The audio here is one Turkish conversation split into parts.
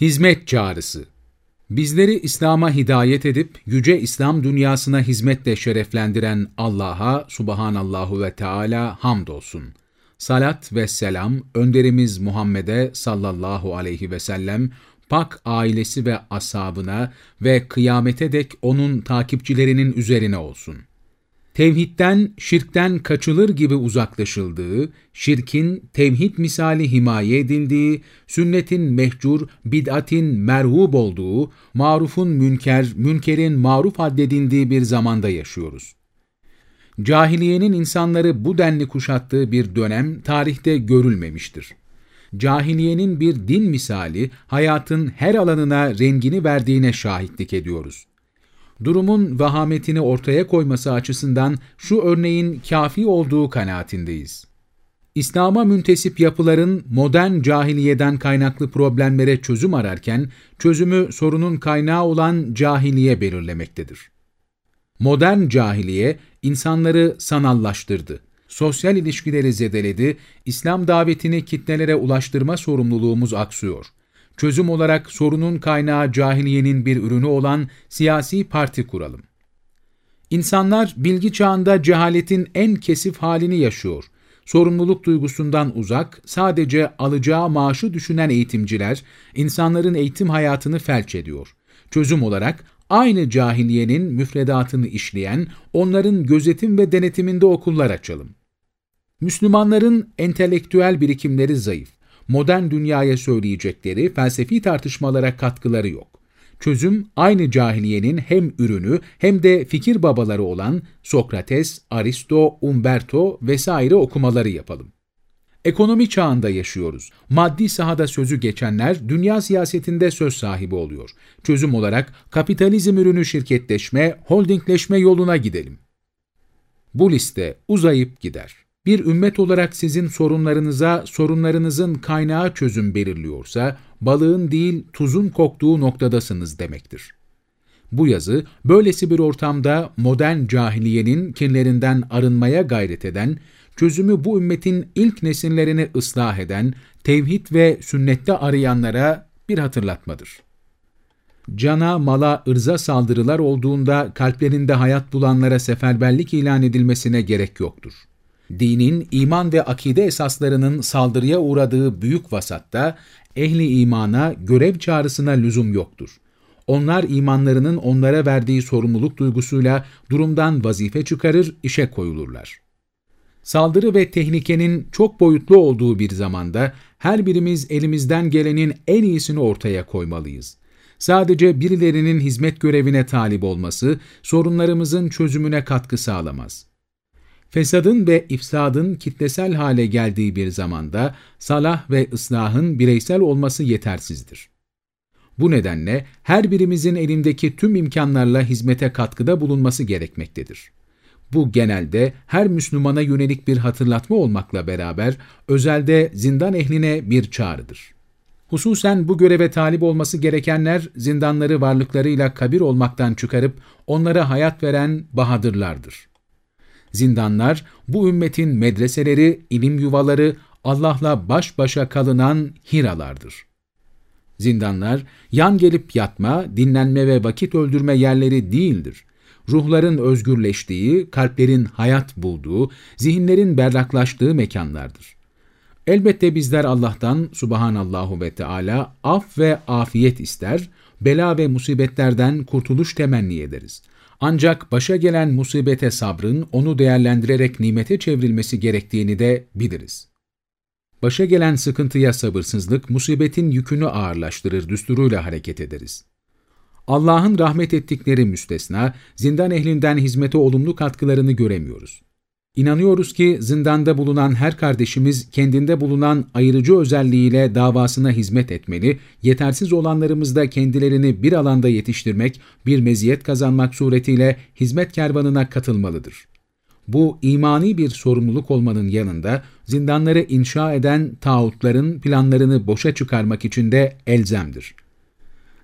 Hizmet çağrısı Bizleri İslam'a hidayet edip yüce İslam dünyasına hizmetle şereflendiren Allah'a subhanallahu ve Teala hamdolsun. Salat ve selam önderimiz Muhammed'e sallallahu aleyhi ve sellem, pak ailesi ve ashabına ve kıyamete dek onun takipçilerinin üzerine olsun tevhidden, şirkten kaçılır gibi uzaklaşıldığı, şirkin tevhid misali himaye edildiği, sünnetin mehcur, bid'atin merhub olduğu, marufun münker, münkerin maruf addedildiği bir zamanda yaşıyoruz. Cahiliyenin insanları bu denli kuşattığı bir dönem tarihte görülmemiştir. Cahiliyenin bir din misali hayatın her alanına rengini verdiğine şahitlik ediyoruz durumun vahametini ortaya koyması açısından şu örneğin kafi olduğu kanaatindeyiz. İslam'a müntesip yapıların modern cahiliyeden kaynaklı problemlere çözüm ararken, çözümü sorunun kaynağı olan cahiliye belirlemektedir. Modern cahiliye, insanları sanallaştırdı. Sosyal ilişkileri zedeledi, İslam davetini kitlelere ulaştırma sorumluluğumuz aksıyor çözüm olarak sorunun kaynağı cahiliyenin bir ürünü olan siyasi parti kuralım. İnsanlar bilgi çağında cehaletin en kesif halini yaşıyor. Sorumluluk duygusundan uzak, sadece alacağı maaşı düşünen eğitimciler, insanların eğitim hayatını felç ediyor. Çözüm olarak aynı cahiliyenin müfredatını işleyen, onların gözetim ve denetiminde okullar açalım. Müslümanların entelektüel birikimleri zayıf modern dünyaya söyleyecekleri felsefi tartışmalara katkıları yok. Çözüm aynı cahiliyenin hem ürünü hem de fikir babaları olan Sokrates, Aristo, Umberto vesaire okumaları yapalım. Ekonomi çağında yaşıyoruz. Maddi sahada sözü geçenler dünya siyasetinde söz sahibi oluyor. Çözüm olarak kapitalizm ürünü şirketleşme, holdingleşme yoluna gidelim. Bu liste uzayıp gider bir ümmet olarak sizin sorunlarınıza, sorunlarınızın kaynağı çözüm belirliyorsa, balığın değil tuzun koktuğu noktadasınız demektir. Bu yazı, böylesi bir ortamda modern cahiliyenin kinlerinden arınmaya gayret eden, çözümü bu ümmetin ilk nesillerini ıslah eden, tevhid ve sünnette arayanlara bir hatırlatmadır. Cana, mala, ırza saldırılar olduğunda kalplerinde hayat bulanlara seferberlik ilan edilmesine gerek yoktur dinin iman ve akide esaslarının saldırıya uğradığı büyük vasatta ehli imana görev çağrısına lüzum yoktur. Onlar imanlarının onlara verdiği sorumluluk duygusuyla durumdan vazife çıkarır, işe koyulurlar. Saldırı ve tehlikenin çok boyutlu olduğu bir zamanda her birimiz elimizden gelenin en iyisini ortaya koymalıyız. Sadece birilerinin hizmet görevine talip olması sorunlarımızın çözümüne katkı sağlamaz. Fesadın ve ifsadın kitlesel hale geldiği bir zamanda salah ve ıslahın bireysel olması yetersizdir. Bu nedenle her birimizin elindeki tüm imkanlarla hizmete katkıda bulunması gerekmektedir. Bu genelde her Müslümana yönelik bir hatırlatma olmakla beraber özelde zindan ehline bir çağrıdır. Hususen bu göreve talip olması gerekenler zindanları varlıklarıyla kabir olmaktan çıkarıp onlara hayat veren bahadırlardır. Zindanlar, bu ümmetin medreseleri, ilim yuvaları, Allah'la baş başa kalınan hiralardır. Zindanlar, yan gelip yatma, dinlenme ve vakit öldürme yerleri değildir. Ruhların özgürleştiği, kalplerin hayat bulduğu, zihinlerin berraklaştığı mekanlardır. Elbette bizler Allah'tan subhanallahu ve Teala af ve afiyet ister, bela ve musibetlerden kurtuluş temenni ederiz. Ancak başa gelen musibete sabrın onu değerlendirerek nimete çevrilmesi gerektiğini de biliriz. Başa gelen sıkıntıya sabırsızlık, musibetin yükünü ağırlaştırır düsturuyla hareket ederiz. Allah'ın rahmet ettikleri müstesna, zindan ehlinden hizmete olumlu katkılarını göremiyoruz. İnanıyoruz ki zindanda bulunan her kardeşimiz kendinde bulunan ayırıcı özelliğiyle davasına hizmet etmeli, yetersiz olanlarımız da kendilerini bir alanda yetiştirmek, bir meziyet kazanmak suretiyle hizmet kervanına katılmalıdır. Bu imani bir sorumluluk olmanın yanında zindanları inşa eden tağutların planlarını boşa çıkarmak için de elzemdir.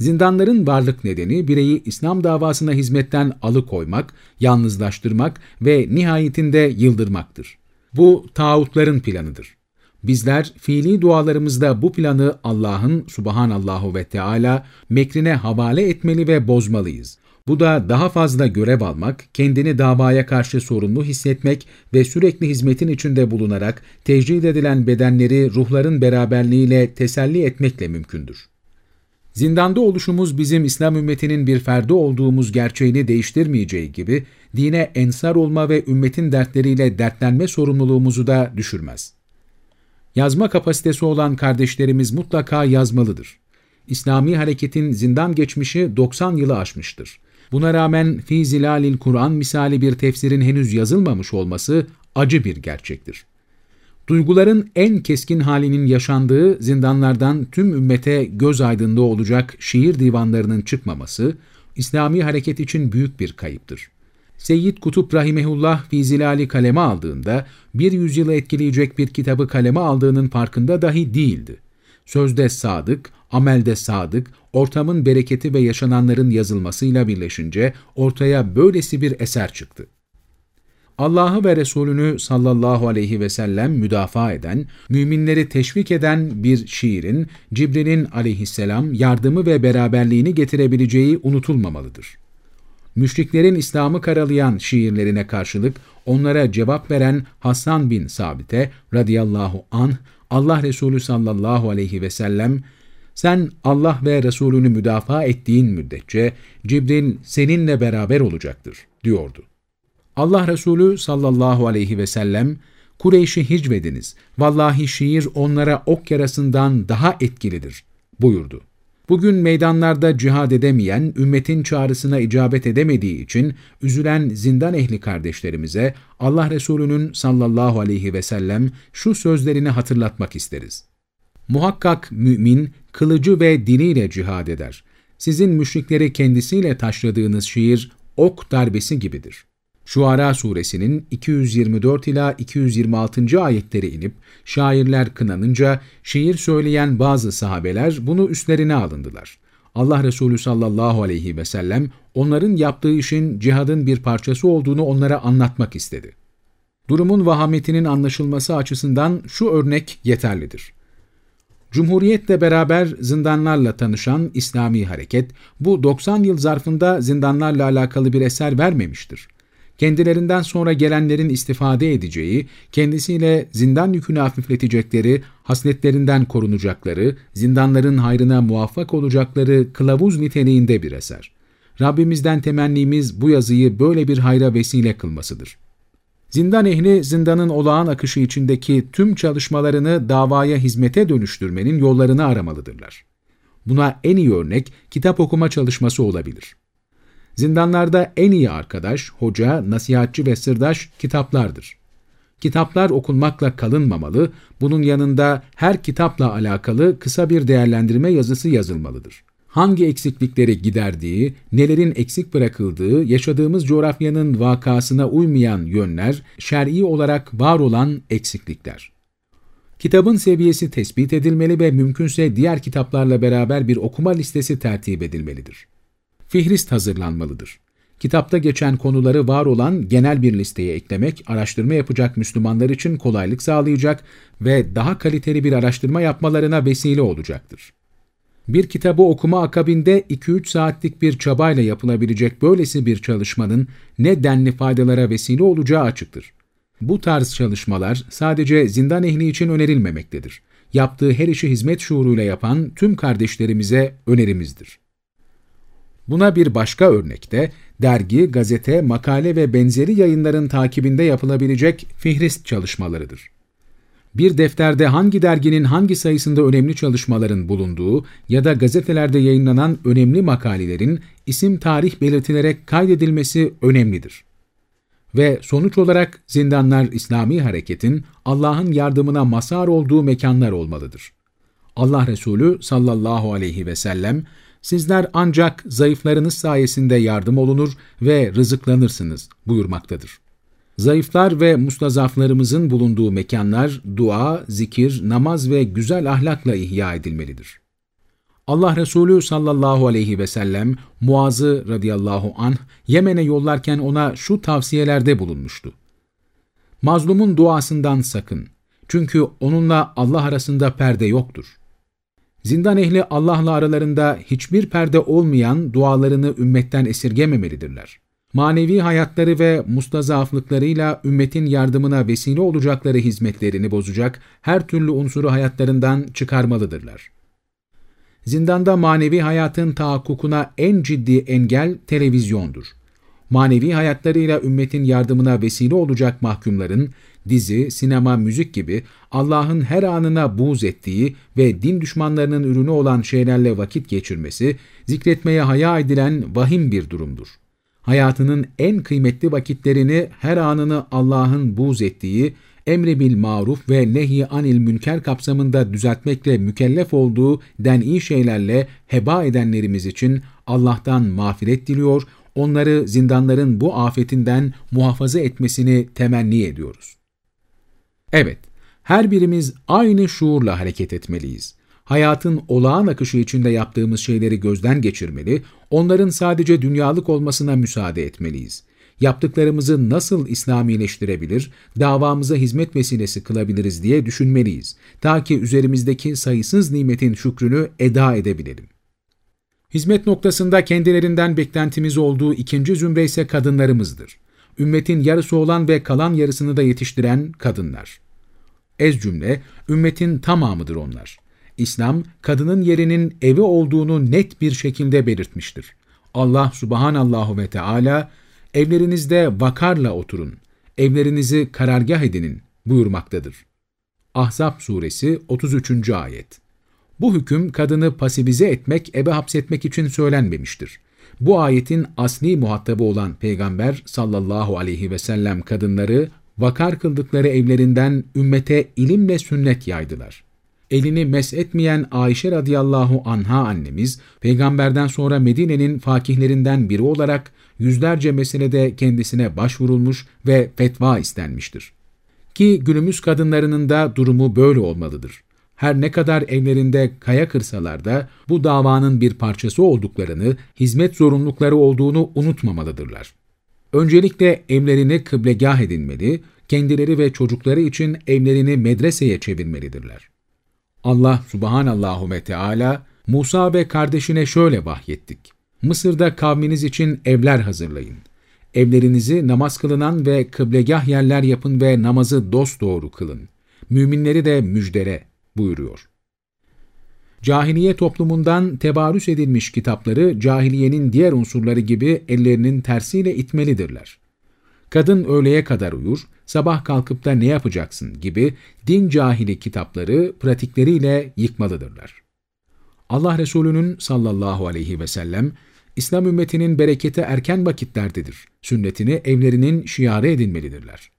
Zindanların varlık nedeni bireyi İslam davasına hizmetten alıkoymak, yalnızlaştırmak ve nihayetinde yıldırmaktır. Bu tağutların planıdır. Bizler fiili dualarımızda bu planı Allah'ın subhanallahu ve Teala mekrine havale etmeli ve bozmalıyız. Bu da daha fazla görev almak, kendini davaya karşı sorumlu hissetmek ve sürekli hizmetin içinde bulunarak tecrid edilen bedenleri ruhların beraberliğiyle teselli etmekle mümkündür. Zindanda oluşumuz bizim İslam ümmetinin bir ferdi olduğumuz gerçeğini değiştirmeyeceği gibi, dine ensar olma ve ümmetin dertleriyle dertlenme sorumluluğumuzu da düşürmez. Yazma kapasitesi olan kardeşlerimiz mutlaka yazmalıdır. İslami hareketin zindan geçmişi 90 yılı aşmıştır. Buna rağmen Fi Zilalil Kur'an misali bir tefsirin henüz yazılmamış olması acı bir gerçektir. Duyguların en keskin halinin yaşandığı zindanlardan tüm ümmete göz aydınlığı olacak şiir divanlarının çıkmaması, İslami hareket için büyük bir kayıptır. Seyyid Kutup Rahimehullah Fizilali kaleme aldığında, bir yüzyılı etkileyecek bir kitabı kaleme aldığının farkında dahi değildi. Sözde sadık, amelde sadık, ortamın bereketi ve yaşananların yazılmasıyla birleşince ortaya böylesi bir eser çıktı. Allah'ı ve Resulünü sallallahu aleyhi ve sellem müdafaa eden, müminleri teşvik eden bir şiirin Cibril'in aleyhisselam yardımı ve beraberliğini getirebileceği unutulmamalıdır. Müşriklerin İslam'ı karalayan şiirlerine karşılık onlara cevap veren Hasan bin Sabit'e radıyallahu anh, Allah Resulü sallallahu aleyhi ve sellem, sen Allah ve Resulünü müdafaa ettiğin müddetçe Cibril seninle beraber olacaktır, diyordu. Allah Resulü sallallahu aleyhi ve sellem, Kureyş'i hicvediniz, vallahi şiir onlara ok yarasından daha etkilidir, buyurdu. Bugün meydanlarda cihad edemeyen, ümmetin çağrısına icabet edemediği için üzülen zindan ehli kardeşlerimize Allah Resulü'nün sallallahu aleyhi ve sellem şu sözlerini hatırlatmak isteriz. Muhakkak mümin, kılıcı ve diniyle cihad eder. Sizin müşrikleri kendisiyle taşladığınız şiir ok darbesi gibidir. Şuara suresinin 224 ila 226. ayetleri inip şairler kınanınca şiir söyleyen bazı sahabeler bunu üstlerine alındılar. Allah Resulü sallallahu aleyhi ve sellem onların yaptığı işin cihadın bir parçası olduğunu onlara anlatmak istedi. Durumun vahametinin anlaşılması açısından şu örnek yeterlidir. Cumhuriyetle beraber zindanlarla tanışan İslami hareket, bu 90 yıl zarfında zindanlarla alakalı bir eser vermemiştir kendilerinden sonra gelenlerin istifade edeceği, kendisiyle zindan yükünü hafifletecekleri, hasletlerinden korunacakları, zindanların hayrına muvaffak olacakları kılavuz niteliğinde bir eser. Rabbimizden temennimiz bu yazıyı böyle bir hayra vesile kılmasıdır. Zindan ehli, zindanın olağan akışı içindeki tüm çalışmalarını davaya hizmete dönüştürmenin yollarını aramalıdırlar. Buna en iyi örnek kitap okuma çalışması olabilir. Zindanlarda en iyi arkadaş, hoca, nasihatçi ve sırdaş kitaplardır. Kitaplar okunmakla kalınmamalı, bunun yanında her kitapla alakalı kısa bir değerlendirme yazısı yazılmalıdır. Hangi eksiklikleri giderdiği, nelerin eksik bırakıldığı, yaşadığımız coğrafyanın vakasına uymayan yönler, şer'i olarak var olan eksiklikler. Kitabın seviyesi tespit edilmeli ve mümkünse diğer kitaplarla beraber bir okuma listesi tertip edilmelidir fihrist hazırlanmalıdır. Kitapta geçen konuları var olan genel bir listeye eklemek, araştırma yapacak Müslümanlar için kolaylık sağlayacak ve daha kaliteli bir araştırma yapmalarına vesile olacaktır. Bir kitabı okuma akabinde 2-3 saatlik bir çabayla yapılabilecek böylesi bir çalışmanın ne denli faydalara vesile olacağı açıktır. Bu tarz çalışmalar sadece zindan ehli için önerilmemektedir. Yaptığı her işi hizmet şuuruyla yapan tüm kardeşlerimize önerimizdir. Buna bir başka örnekte dergi, gazete, makale ve benzeri yayınların takibinde yapılabilecek fihrist çalışmalarıdır. Bir defterde hangi derginin hangi sayısında önemli çalışmaların bulunduğu ya da gazetelerde yayınlanan önemli makalelerin isim tarih belirtilerek kaydedilmesi önemlidir. Ve sonuç olarak zindanlar İslami hareketin Allah'ın yardımına masar olduğu mekanlar olmalıdır. Allah Resulü sallallahu aleyhi ve sellem Sizler ancak zayıflarınız sayesinde yardım olunur ve rızıklanırsınız buyurmaktadır. Zayıflar ve mustazaflarımızın bulunduğu mekanlar dua, zikir, namaz ve güzel ahlakla ihya edilmelidir. Allah Resulü sallallahu aleyhi ve sellem Muaz'ı radıyallahu anh Yemen'e yollarken ona şu tavsiyelerde bulunmuştu. Mazlumun duasından sakın. Çünkü onunla Allah arasında perde yoktur. Zindan ehli Allah'la aralarında hiçbir perde olmayan dualarını ümmetten esirgememelidirler. Manevi hayatları ve mustazaflıklarıyla ümmetin yardımına vesile olacakları hizmetlerini bozacak her türlü unsuru hayatlarından çıkarmalıdırlar. Zindanda manevi hayatın tahakkukuna en ciddi engel televizyondur. Manevi hayatlarıyla ümmetin yardımına vesile olacak mahkumların, dizi, sinema, müzik gibi Allah'ın her anına buğz ettiği ve din düşmanlarının ürünü olan şeylerle vakit geçirmesi, zikretmeye haya edilen vahim bir durumdur. Hayatının en kıymetli vakitlerini her anını Allah'ın buğz ettiği, emri bil maruf ve nehi anil münker kapsamında düzeltmekle mükellef olduğu den'i şeylerle heba edenlerimiz için Allah'tan mağfiret diliyor, onları zindanların bu afetinden muhafaza etmesini temenni ediyoruz. Evet, her birimiz aynı şuurla hareket etmeliyiz. Hayatın olağan akışı içinde yaptığımız şeyleri gözden geçirmeli, onların sadece dünyalık olmasına müsaade etmeliyiz. Yaptıklarımızı nasıl İslamileştirebilir, davamıza hizmet vesilesi kılabiliriz diye düşünmeliyiz. Ta ki üzerimizdeki sayısız nimetin şükrünü eda edebilelim. Hizmet noktasında kendilerinden beklentimiz olduğu ikinci zümre ise kadınlarımızdır. Ümmetin yarısı olan ve kalan yarısını da yetiştiren kadınlar. Ez cümle, ümmetin tamamıdır onlar. İslam, kadının yerinin evi olduğunu net bir şekilde belirtmiştir. Allah subhanallahu ve Teala, evlerinizde vakarla oturun, evlerinizi karargah edinin buyurmaktadır. Ahzab suresi 33. ayet Bu hüküm kadını pasibize etmek, ebe hapsetmek için söylenmemiştir. Bu ayetin asli muhatabı olan Peygamber sallallahu aleyhi ve sellem kadınları vakar kıldıkları evlerinden ümmete ilimle sünnet yaydılar. Elini mes etmeyen Ayşe radıyallahu anha annemiz, peygamberden sonra Medine'nin fakihlerinden biri olarak yüzlerce meselede kendisine başvurulmuş ve fetva istenmiştir. Ki günümüz kadınlarının da durumu böyle olmalıdır. Her ne kadar evlerinde kaya kırsalar da bu davanın bir parçası olduklarını, hizmet zorunlulukları olduğunu unutmamalıdırlar. Öncelikle evlerini kıblegah edinmeli, kendileri ve çocukları için evlerini medreseye çevirmelidirler. Allah subhanallahu ve Teala Musa ve kardeşine şöyle vahyettik. Mısır'da kavminiz için evler hazırlayın. Evlerinizi namaz kılınan ve kıblegah yerler yapın ve namazı dosdoğru kılın. Müminleri de müjdele buyuruyor. Cahiliye toplumundan tebarüs edilmiş kitapları cahiliyenin diğer unsurları gibi ellerinin tersiyle itmelidirler. Kadın öğleye kadar uyur, sabah kalkıp da ne yapacaksın gibi din cahili kitapları pratikleriyle yıkmalıdırlar. Allah Resulü'nün sallallahu aleyhi ve sellem, İslam ümmetinin bereketi erken vakitlerdedir. Sünnetini evlerinin şiarı edinmelidirler.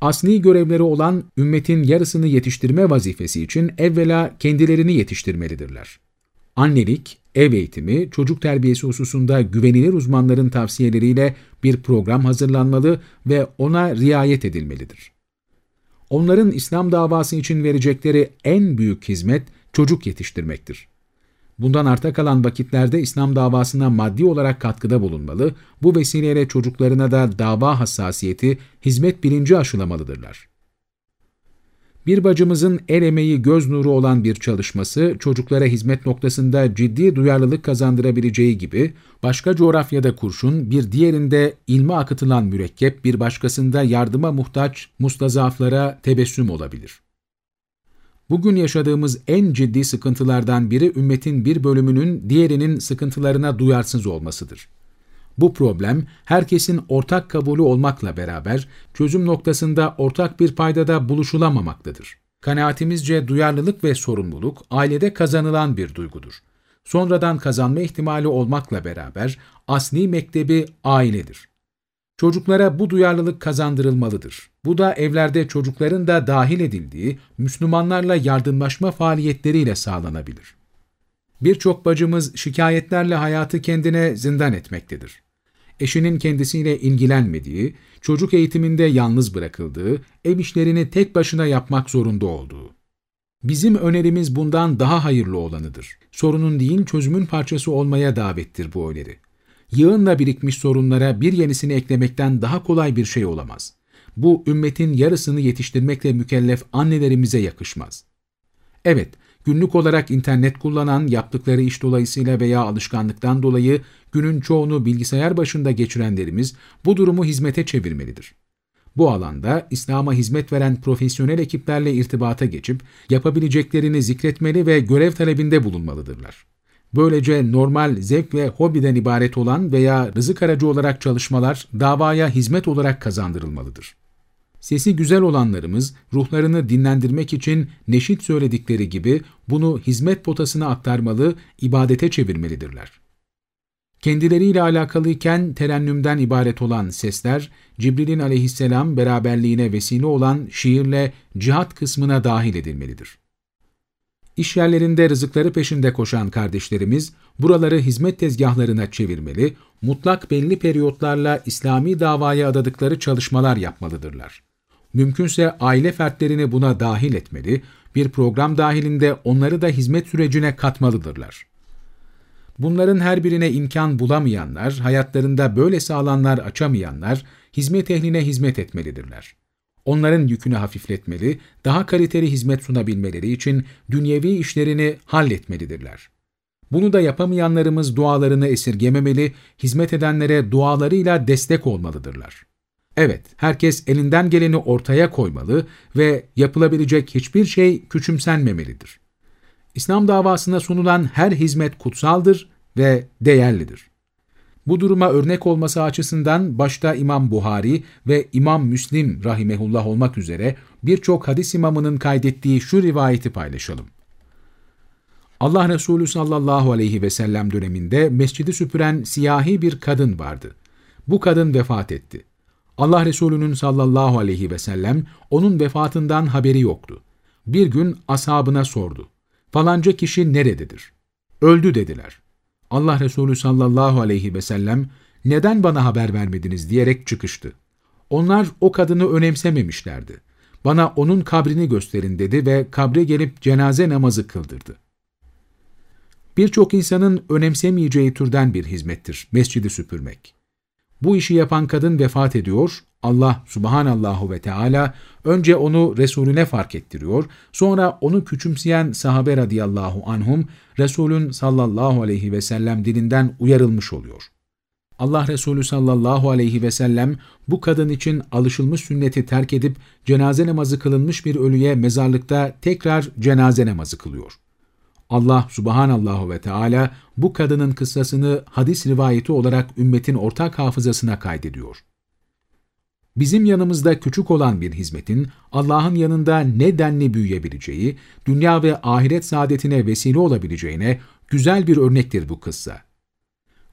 Asli görevleri olan ümmetin yarısını yetiştirme vazifesi için evvela kendilerini yetiştirmelidirler. Annelik, ev eğitimi, çocuk terbiyesi hususunda güvenilir uzmanların tavsiyeleriyle bir program hazırlanmalı ve ona riayet edilmelidir. Onların İslam davası için verecekleri en büyük hizmet çocuk yetiştirmektir. Bundan arta kalan vakitlerde İslam davasına maddi olarak katkıda bulunmalı, bu vesileyle çocuklarına da dava hassasiyeti, hizmet bilinci aşılamalıdırlar. Bir bacımızın el emeği göz nuru olan bir çalışması, çocuklara hizmet noktasında ciddi duyarlılık kazandırabileceği gibi, başka coğrafyada kurşun, bir diğerinde ilme akıtılan mürekkep, bir başkasında yardıma muhtaç mustazaflara tebessüm olabilir. Bugün yaşadığımız en ciddi sıkıntılardan biri ümmetin bir bölümünün diğerinin sıkıntılarına duyarsız olmasıdır. Bu problem herkesin ortak kabulü olmakla beraber çözüm noktasında ortak bir paydada buluşulamamaktadır. Kanaatimizce duyarlılık ve sorumluluk ailede kazanılan bir duygudur. Sonradan kazanma ihtimali olmakla beraber asli mektebi ailedir. Çocuklara bu duyarlılık kazandırılmalıdır. Bu da evlerde çocukların da dahil edildiği Müslümanlarla yardımlaşma faaliyetleriyle sağlanabilir. Birçok bacımız şikayetlerle hayatı kendine zindan etmektedir. Eşinin kendisiyle ilgilenmediği, çocuk eğitiminde yalnız bırakıldığı, ev işlerini tek başına yapmak zorunda olduğu. Bizim önerimiz bundan daha hayırlı olanıdır. Sorunun değil çözümün parçası olmaya davettir bu öneri. Yığınla birikmiş sorunlara bir yenisini eklemekten daha kolay bir şey olamaz. bu ümmetin yarısını yetiştirmekle mükellef annelerimize yakışmaz. Evet, günlük olarak internet kullanan, yaptıkları iş dolayısıyla veya alışkanlıktan dolayı günün çoğunu bilgisayar başında geçirenlerimiz bu durumu hizmete çevirmelidir. Bu alanda İslam'a hizmet veren profesyonel ekiplerle irtibata geçip yapabileceklerini zikretmeli ve görev talebinde bulunmalıdırlar. Böylece normal zevk ve hobiden ibaret olan veya rızık aracı olarak çalışmalar davaya hizmet olarak kazandırılmalıdır. Sesi güzel olanlarımız ruhlarını dinlendirmek için neşit söyledikleri gibi bunu hizmet potasına aktarmalı, ibadete çevirmelidirler. Kendileriyle alakalıyken terennümden ibaret olan sesler, Cibril'in aleyhisselam beraberliğine vesile olan şiirle cihat kısmına dahil edilmelidir. İş yerlerinde rızıkları peşinde koşan kardeşlerimiz, buraları hizmet tezgahlarına çevirmeli, mutlak belli periyotlarla İslami davaya adadıkları çalışmalar yapmalıdırlar. Mümkünse aile fertlerini buna dahil etmeli, bir program dahilinde onları da hizmet sürecine katmalıdırlar. Bunların her birine imkan bulamayanlar, hayatlarında böyle alanlar açamayanlar, hizmet ehline hizmet etmelidirler. Onların yükünü hafifletmeli, daha kaliteli hizmet sunabilmeleri için dünyevi işlerini halletmelidirler. Bunu da yapamayanlarımız dualarını esirgememeli, hizmet edenlere dualarıyla destek olmalıdırlar. Evet, herkes elinden geleni ortaya koymalı ve yapılabilecek hiçbir şey küçümsenmemelidir. İslam davasına sunulan her hizmet kutsaldır ve değerlidir. Bu duruma örnek olması açısından başta İmam Buhari ve İmam Müslim rahimehullah olmak üzere birçok hadis imamının kaydettiği şu rivayeti paylaşalım. Allah Resulü sallallahu aleyhi ve sellem döneminde mescidi süpüren siyahi bir kadın vardı. Bu kadın vefat etti. Allah Resulü'nün sallallahu aleyhi ve sellem onun vefatından haberi yoktu. Bir gün ashabına sordu. Falanca kişi nerededir? Öldü dediler. Allah Resulü sallallahu aleyhi ve sellem neden bana haber vermediniz diyerek çıkıştı. Onlar o kadını önemsememişlerdi. Bana onun kabrini gösterin dedi ve kabre gelip cenaze namazı kıldırdı. Birçok insanın önemsemeyeceği türden bir hizmettir mescidi süpürmek. Bu işi yapan kadın vefat ediyor, Allah subhanallahu ve Teala önce onu Resulüne fark ettiriyor, sonra onu küçümseyen sahabe radıyallahu anhum, Resulün sallallahu aleyhi ve sellem dilinden uyarılmış oluyor. Allah Resulü sallallahu aleyhi ve sellem bu kadın için alışılmış sünneti terk edip cenaze namazı kılınmış bir ölüye mezarlıkta tekrar cenaze namazı kılıyor. Allah subhanallahu ve Teala bu kadının kıssasını hadis rivayeti olarak ümmetin ortak hafızasına kaydediyor. Bizim yanımızda küçük olan bir hizmetin Allah'ın yanında ne denli büyüyebileceği, dünya ve ahiret saadetine vesile olabileceğine güzel bir örnektir bu kıssa.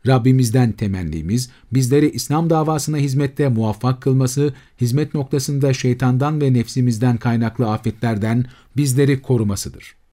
Rabbimizden temennimiz, bizleri İslam davasına hizmette muvaffak kılması, hizmet noktasında şeytandan ve nefsimizden kaynaklı afetlerden bizleri korumasıdır.